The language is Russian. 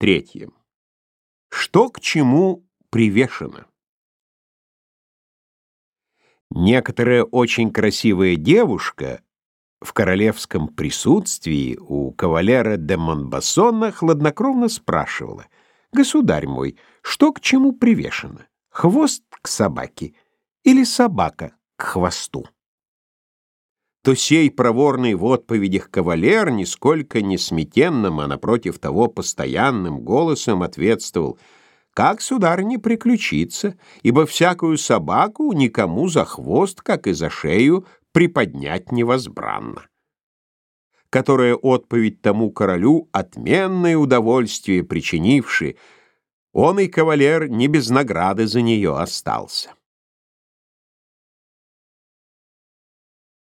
Третье. Что к чему привешено? Некоторая очень красивая девушка в королевском присутствии у кавалера де Монбассона хладнокровно спрашивала, «Государь мой, что к чему привешено? Хвост к собаке или собака к хвосту?» То сей проворный в отповедях кавалер нисколько не сметенным, а напротив того постоянным голосом ответствовал «Как, сударь, не приключиться, ибо всякую собаку никому за хвост, как и за шею, приподнять невозбранно» которая отповедь тому королю отменное удовольствие причинивши, он и кавалер не без награды за нее остался.